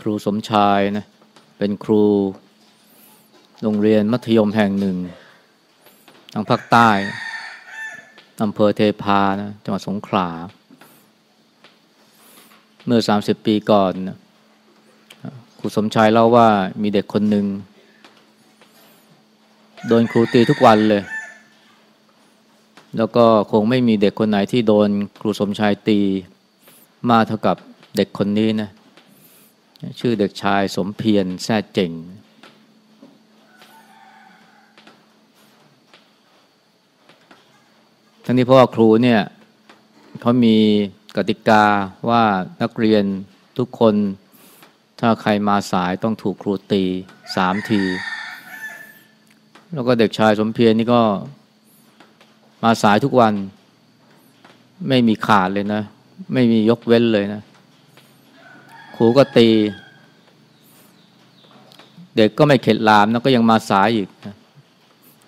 ครูสมชายนะเป็นครูโรงเรียนมัธยมแห่งหนึ่ง ทางภาคใต้อำเภอเทพานะจังหวัดสงขลา เมื่อ30ปีก่อนนะครูสมชายเล่าว่ามีเด็กคนหนึ่งโดนครูตีทุกวันเลย แล้วก็คงไม่มีเด็กคนไหนที่โดนครูสมชายตี มากเท่ากับเด็กคนนี้นะ ชื่อเด็กชายสมเพียรแซ่เจ๋งทั้งนี้เพราะว่าครูเนี่ยเขามีกติกาว่านักเรียนทุกคน ถ้าใครมาสายต้องถูกครูตีสามที แล้วก็เด็กชายสมเพียรนี่ก็มาสายทุกวัน ไม่มีขาดเลยนะ ไม่มียกเว้นเลยนะ ครูก็ตี เด็กก็ไม่เข็ดลามนะก็ยังมาสายอีกนะ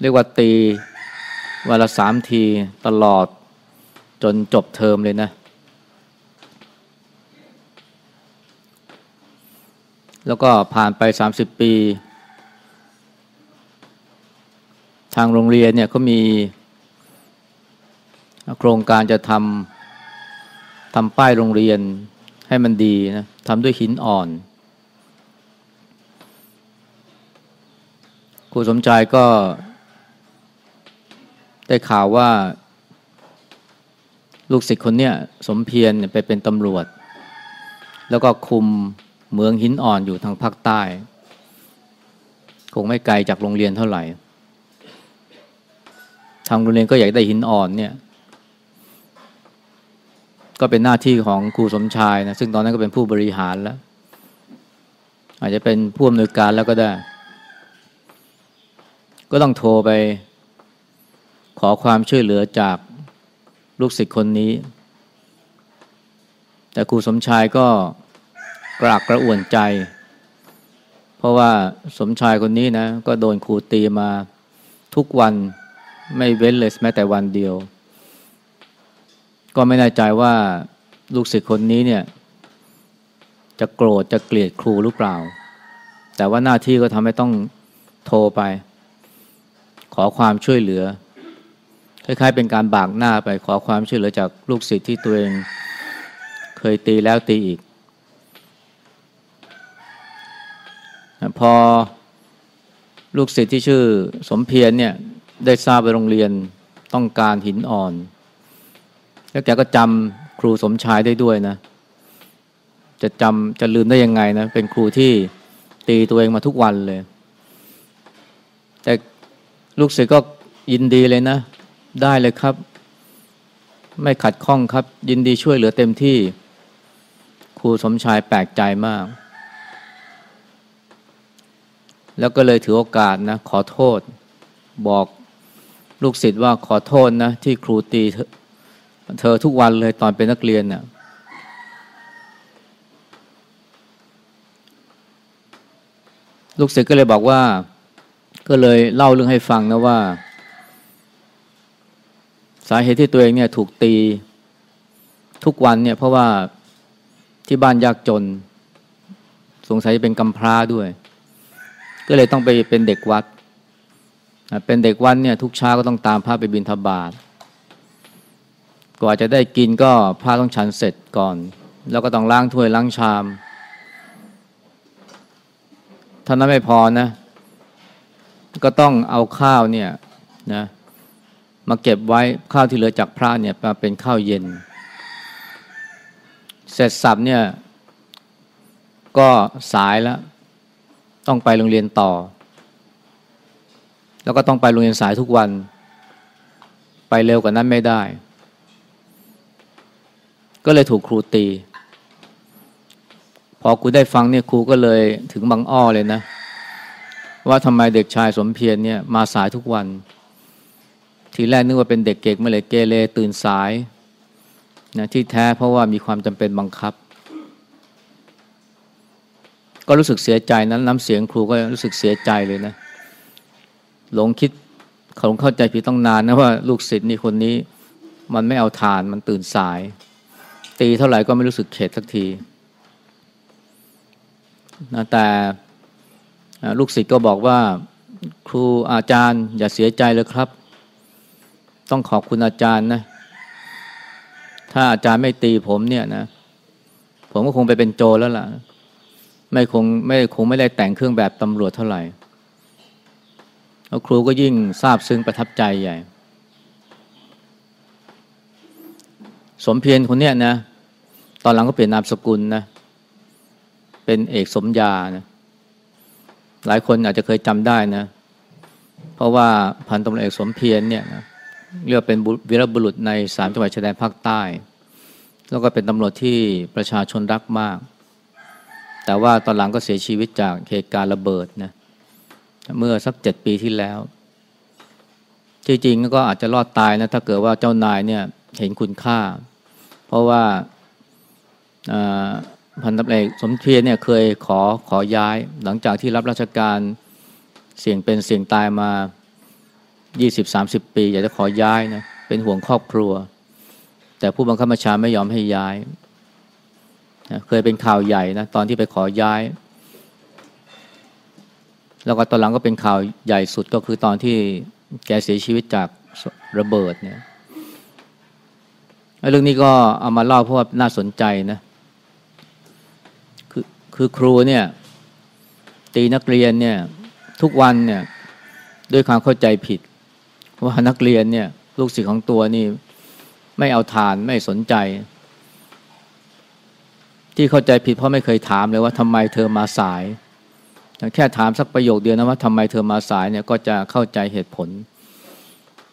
เรียกว่าตีวันละสามทีตลอดจนจบเทอมเลยนะ แล้วก็ผ่านไปสามสิบปี ทางโรงเรียนเนี่ยเขามีโครงการจะทำทำป้ายโรงเรียน ให้มันดีนะทำด้วยหินอ่อนครูสมใจก็ ได้ข่าวว่า ลูกศิษย์คนเนี้ยสมเพียรไปเป็นตำรวจ แล้วก็คุมเมืองหินอ่อนอยู่ทางภาคใต้ คงไม่ไกลจากโรงเรียนเท่าไหร่ทางโรงเรียนก็อยากได้หินอ่อนเนี่ย ก็เป็นหน้าที่ของครูสมชายนะซึ่งตอนนั้นก็เป็นผู้บริหารแล้ว อาจจะเป็นผู้อำนวยการแล้วก็ได้ ก็ต้องโทรไป ขอความช่วยเหลือจากลูกศิษย์คนนี้ แต่ครูสมชายก็กรากกระอ่วนใจ เพราะว่าสมชายคนนี้นะ ก็โดนครูตีมาทุกวันไม่เว้นเลยแม้แต่วันเดียว ก็ไม่แน่ใจว่าลูกศิษย์คนนี้เนี่ย จะโกรธจะเกลียดครูหรือเปล่า แต่ว่าหน้าที่ก็ทำให้ต้องโทรไป ขอความช่วยเหลือ คล้ายๆ เป็นการบากหน้าไปขอความช่วยเหลือจากลูกศิษย์ที่ตัวเอง เคยตีแล้วตีอีก พอลูกศิษย์ที่ชื่อสมเพียรเนี่ยได้ทราบไปโรงเรียนต้องการหินอ่อน แล้วแกก็จำครูสมชายได้ด้วยนะ จะจำจะลืมได้ยังไงนะ เป็นครูที่ตีตัวเองมาทุกวันเลย แต่ลูกศิษย์ก็ยินดีเลยนะ ได้เลยครับ ไม่ขัดข้องครับ ยินดีช่วยเหลือเต็มที่ ครูสมชายแปลกใจมาก แล้วก็เลยถือโอกาสนะ ขอโทษ บอกลูกศิษย์ว่าขอโทษนะ ที่ครูตี เธอทุกวันเลยตอนเป็นนักเรียนเนี่ยลูกศิษย์ก็เลยบอกว่า ก็เลยเล่าเรื่องให้ฟังนะว่า สาเหตุที่ตัวเองเนี่ยถูกตีทุกวันเนี่ยเพราะว่าที่บ้านยากจน สงสัยจะเป็นกำพร้าด้วย ก็เลยต้องไปเป็นเด็กวัด เป็นเด็กวัดเนี่ยทุกเช้าก็ต้องตามพระไปบิณฑบาต กว่าจะได้กินก็พระต้องฉันเสร็จก่อน แล้วก็ต้องล้างถ้วยล้างชามท่านั้นไม่พอนะ ก็ต้องเอาข้าวเนี่ยนะมาเก็บไว้ข้าวที่เหลือจากพระเนี่ยมาเป็นข้าวเย็น เสร็จสับเนี่ยก็สายแล้ว ต้องไปโรงเรียนต่อ แล้วก็ต้องไปโรงเรียนสายทุกวัน ไปเร็วกว่านั้นไม่ได้ ก็เลยถูกครูตี พอครูได้ฟังเนี่ยครูก็เลยถึงบางอ้อเลยนะ ว่าทำไมเด็กชายสมเพียรเนี่ยมาสายทุกวัน ทีแรกนึกว่าเป็นเด็กเก่งไม่เลยเกเรตื่นสายนะที่แท้เพราะว่ามีความจำเป็นบังคับ ก็รู้สึกเสียใจนั้นน้ำเสียงครูก็รู้สึกเสียใจเลยนะหลงคิดเขาเข้าใจผิดต้องนานนะว่าลูกศิษย์นี่คนนี้ มันไม่เอาทานมันตื่นสาย ตีเท่าไหร่ก็ไม่รู้สึกเข็ดสักทีนะแต่ลูกศิษย์ก็บอกว่าครูอาจารย์ อย่าเสียใจเลยครับ ต้องขอบคุณอาจารย์นะ ถ้าอาจารย์ไม่ตีผมเนี่ยนะ ผมก็คงไปเป็นโจรแล้วล่ะ ไม่คงไม่คงไม่ได้แต่งเครื่องแบบตำรวจเท่าไหร่แล้วครูก็ยิ่งซาบซึ้งประทับใจใหญ่ สมเพียรคนเนี้ยนะ ตอนหลังก็เปลี่ยนนามสกุลนะ เป็นเอกสมยานะหลายคนอาจจะเคยจำได้นะ เพราะว่าพันตำรวจเอกสมเพียรเนี่ยนะเรียกเป็นวีรบุรุษในสามจังหวัดชายแดนภาคใต้ แล้วก็เป็นตำรวจที่ประชาชนรักมาก แต่ว่าตอนหลังก็เสียชีวิตจากเหตุการณ์ระเบิดนะเมื่อสักเจ็ดปีที่แล้วที่จริงก็อาจจะรอดตายนะถ้าเกิดว่าเจ้านายเนี่ยเห็นคุณค่า เพราะว่า พันตำเอกสมเพียรเนี่ยเคยขอขอย้าย หลังจากที่รับราชการเสี่ยงเป็นเสี่ยงตายมา 20-30 ปี อยากจะขอย้ายนะเป็นห่วงครอบครัว แต่ผู้บังคับบัญชาไม่ยอมให้ย้ายนะเคยเป็นข่าวใหญ่นะตอนที่ไปขอย้าย แล้วก็ตอนหลังก็เป็นข่าวใหญ่สุดก็คือตอนที่แกเสียชีวิตจากระเบิดเนี่ยเรื่องนี้ก็เอามาเล่าเพราะว่าน่าสนใจนะ คือครูเนี่ย ตีนักเรียนเนี่ย ทุกวันเนี่ย ด้วยความเข้าใจผิด ว่านักเรียนเนี่ย ลูกศิษย์ของตัวนี่ ไม่เอาทานไม่สนใจ ที่เข้าใจผิดเพราะไม่เคยถามเลยว่าทำไมเธอมาสาย แค่ถามสักประโยคเดียวนะว่าทำไมเธอมาสายเนี่ยก็จะเข้าใจเหตุผล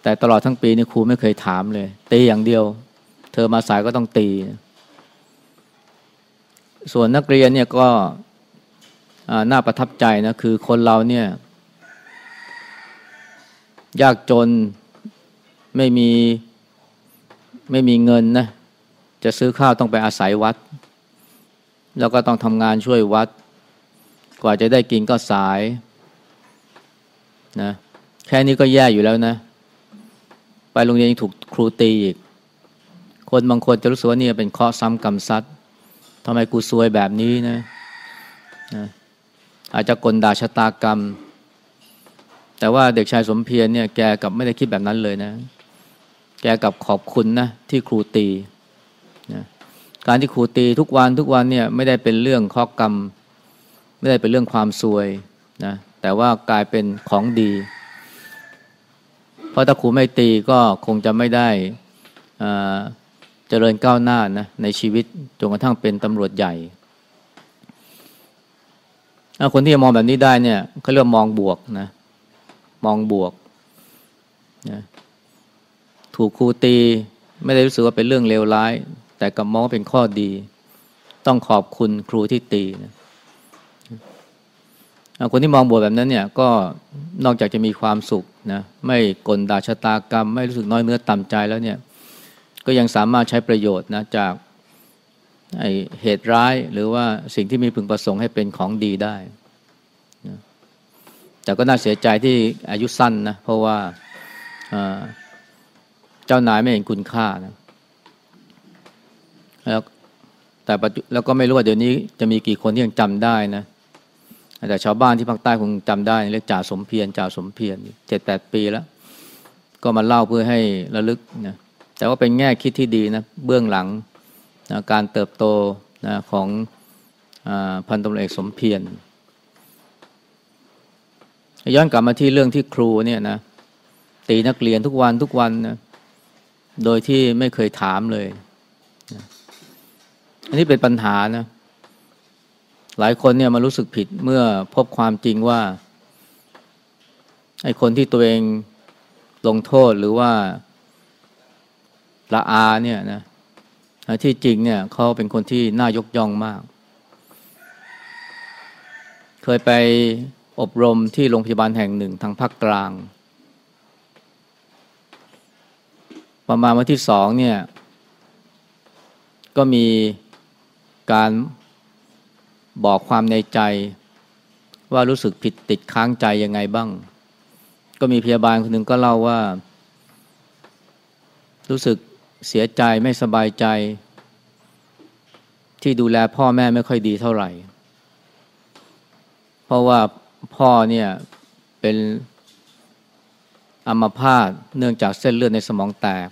แต่ตลอดทั้งปีนี่ครูไม่เคยถามเลยตีอย่างเดียว เธอมาสายก็ต้องตี ส่วนนักเรียนเนี่ยก็น่าประทับใจนะคือคนเราเนี่ย ยากจนไม่มีไม่มีเงินนะจะซื้อข้าวต้องไปอาศัยวัด แล้วก็ต้องทำงานช่วยวัด กว่าจะได้กินก็สายนะแค่นี้ก็แย่อยู่แล้วนะ ไปโรงเรียนยังถูกครูตีอีก คนบางคนจะรู้สึกว่านี่เป็นข้อซ้ำกรรมซัด ทำไมกูซวยแบบนี้นะนะอาจจะกลด่าชะตากรรม แต่ว่าเด็กชายสมเพียรเนี่ยแกกับไม่ได้คิดแบบนั้นเลยนะ แกกับขอบคุณนะที่ครูตีนะการที่ครูตีทุกวันทุกวันเนี่ยไม่ได้เป็นเรื่องข้อกรรม ไม่ได้เป็นเรื่องความซวยนะแต่ว่ากลายเป็นของดี เพราะถ้าครูไม่ตีก็คงจะไม่ได้อ่า เจริญก้าวหน้านะในชีวิตจนกระทั่งเป็นตำรวจใหญ่คนที่จะมองแบบนี้ได้เนี่ยเขาเรียกมองบวกนะมองบวกนะถูกครูตีไม่ได้รู้สึกว่าเป็นเรื่องเลวร้าย แต่กับมองว่าเป็นข้อดี ต้องขอบคุณครูที่ตีนะคนที่มองบวกแบบนั้นเนี่ยก็นอกจากจะมีความสุขนะไม่กลด่าชะตากรรม ไม่รู้สึกน้อยเนื้อต่ำใจแล้วเนี่ย ก็ยังสามารถใช้ประโยชน์นะจากเหตุร้ายหรือว่าสิ่งที่มีพึงประสงค์ให้เป็นของดีได้นะแต่ก็น่าเสียใจที่อายุสั้นนะเพราะว่าเจ้านายไม่เห็นคุณค่านะแล้วแต่แล้วก็ไม่รู้ว่าเดี๋ยวนี้จะมีกี่คนที่ยังจำได้นะแต่ชาวบ้านที่ภาคใต้คงจำได้เรียกจ่าสมเพียรจ่าสมเพียรเจ็ดแปดปีแล้ว ก็มาเล่าเพื่อให้ระลึกนะ แต่ว่าเป็นแง่คิดที่ดีนะเบื้องหลังนะการเติบโตนะของอพันตำรวจเอกสมเพียรย้อนกลับมาที่เรื่องที่ครูเนี่ยนะตีนักเรียนทุกวันทุกวันนะโดยที่ไม่เคยถามเลยนะอันนี้เป็นปัญหานะหลายคนเนี่ยมารู้สึกผิดเมื่อพบความจริงว่าไอ้คนที่ตัวเองลงโทษหรือว่า ละอาเนี่ยนะที่จริงเนี่ยเขาเป็นคนที่น่ายกย่องมาก เคยไปอบรมที่โรงพยาบาลแห่งหนึ่งทางภาคกลาง ประมาณวันที่สองเนี่ย ก็มีการบอกความในใจ ว่ารู้สึกผิดติดค้างใจยังไงบ้าง ก็มีพยาบาลคนหนึ่งก็เล่าว่า รู้สึก เสียใจไม่สบายใจ ที่ดูแลพ่อแม่ไม่ค่อยดีเท่าไหร่ เพราะว่าพ่อเนี่ยเป็นอัมพาตเนื่องจากเส้นเลือดในสมองแตก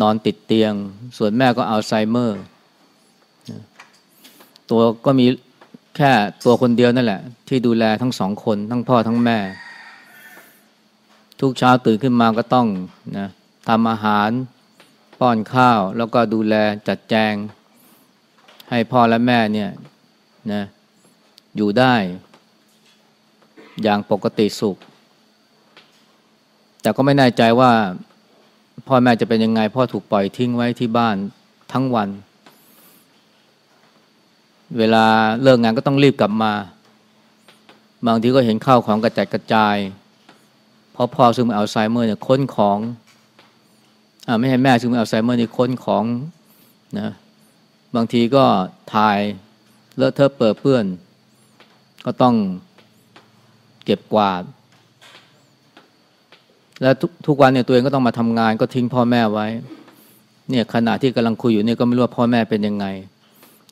นอนติดเตียง ส่วนแม่ก็อัลไซเมอร์ ตัวก็มีแค่ตัวคนเดียวนั่นแหละ ที่ดูแลทั้งสองคน ทั้งพ่อทั้งแม่ ทุกเช้าตื่นขึ้นมาก็ต้องนะทำอาหาร ป้อนข้าว แล้วก็ดูแลจัดแจง ให้พ่อและแม่เนี่ยนะอยู่ได้ อย่างปกติสุข แต่ก็ไม่แน่ใจว่าพ่อแม่จะเป็นยังไง พ่อถูกปล่อยทิ้งไว้ที่บ้านทั้งวัน เวลาเลิกงานก็ต้องรีบกลับมา บางทีก็เห็นข้าวของกระจัดกระจาย เพราะพ่อซึ่งเป็นอัลไซเมอร์เนี่ยค้นของ ไม่ให้แม่ซึ่งเป็นอัลไซเมอร์นี่ค้นของนะบางทีก็ถ่ายเลอะเทอะเปิดเปื้อน ก็ต้องเก็บกวาด แล้วทุกทุกวันเนี่ยตัวเองก็ต้องมาทำงานก็ทิ้งพ่อแม่ไว้ เนี่ยขณะที่กำลังคุยอยู่เนี่ยก็ไม่รู้ว่าพ่อแม่เป็นยังไง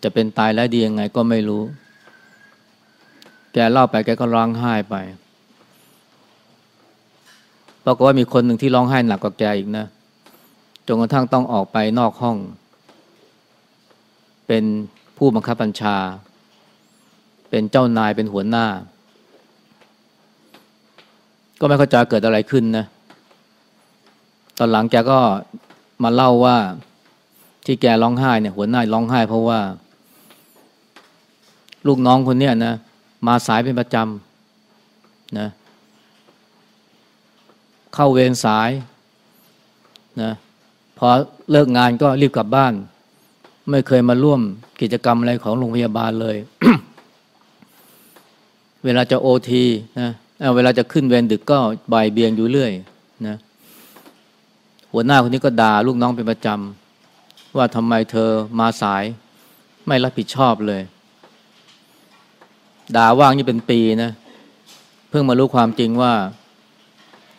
จะเป็นตายแล้วดียังไงก็ไม่รู้ แกเล่าไปแกก็ร้องไห้ไปปรากฏว่ามีคนหนึ่งที่ร้องไห้หนักกว่าแกอีกนะ จนกระทั่งต้องออกไปนอกห้อง เป็นผู้บังคับบัญชา เป็นเจ้านายเป็นหัวหน้า ก็ไม่เข้าใจเกิดอะไรขึ้นนะ ตอนหลังแกก็มาเล่าว่าที่แกร้องไห้เนี่ยหัวหน้าร้องไห้เพราะว่า ลูกน้องคนเนี้ยนะมาสายเป็นประจำนะเข้าเวรสายนะ พอเลิกงานก็รีบกลับบ้าน ไม่เคยมาร่วมกิจกรรมอะไรของโรงพยาบาลเลย เวลาจะโอทีนะเวลาจะขึ้นเวรดึกก็บ่ายเบียงอยู่เรื่อยนะหัวหน้าคนนี้ก็ด่าลูกน้องเป็นประจำว่าทำไมเธอมาสาย ไม่รับผิดชอบเลยด่าว่างนี่เป็นปีนะเพิ่งมารู้ความจริงว่า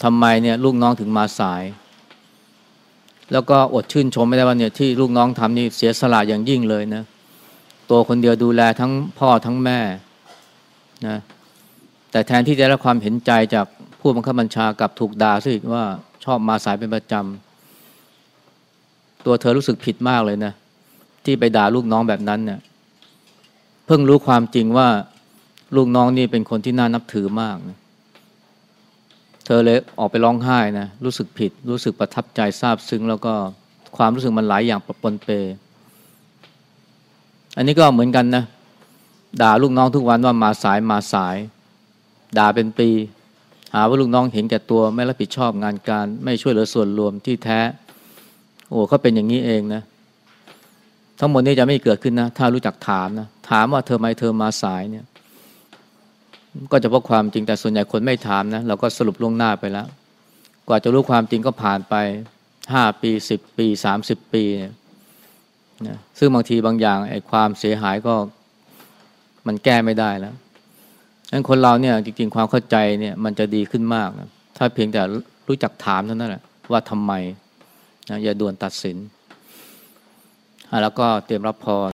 ทำไมเนี่ยลูกน้องถึงมาสาย แล้วก็อดชื่นชมไม่ได้ว่าเนี่ยที่ลูกน้องทำนี่เสียสละอย่างยิ่งเลยนะ ตัวคนเดียวดูแลทั้งพ่อทั้งแม่นะแต่แทนที่จะได้รับความเห็นใจจากผู้บังคับบัญชากับถูกด่าซะอีกว่าชอบมาสายเป็นประจำตัวเธอรู้สึกผิดมากเลยนะ ที่ไปด่าลูกน้องแบบนั้นเนี่ยเพิ่งรู้ความจริงว่าลูกน้องนี่เป็นคนที่น่านับถือมากนะ ธอเลยออกไปร้องไห้นะรู้สึกผิด รู้สึกประทับใจซาบซึ้งแล้วก็ความรู้สึกมันหลายอย่างปะปนเป อันนี้ก็เหมือนกันนะ ด่าลูกน้องทุกวันว่ามาสายมาสาย ด่าเป็นปี หาว่าลูกน้องเห็นแก่ตัวไม่รับผิดชอบงานการ ไม่ช่วยเหลือส่วนรวมที่แท้ โอ้เขาเป็นอย่างนี้เองนะ ทั้งหมดนี้จะไม่เกิดขึ้นนะ ถ้ารู้จักถามนะ ถามว่าเธอไมเธอมาสายเนี่ย ก็จะพบความจริงแต่ส่วนใหญ่คนไม่ถามนะเราก็สรุปล่วงหน้าไปแล้ว กว่าจะรู้ความจริงก็ผ่านไปห้าปีสิบปีสามสิบปีเนี่ยนะซึ่งบางทีบางอย่างไอ้ความเสียหายก็มันแก้ไม่ได้แล้วดังนั้นคนเราเนี่ยจริงๆความเข้าใจเนี่ยมันจะดีขึ้นมากนะถ้าเพียงแต่รู้จักถามเท่านั้นแหละว่าทำไมนะอย่าด่วนตัดสิน แล้วก็เตรียมรับพร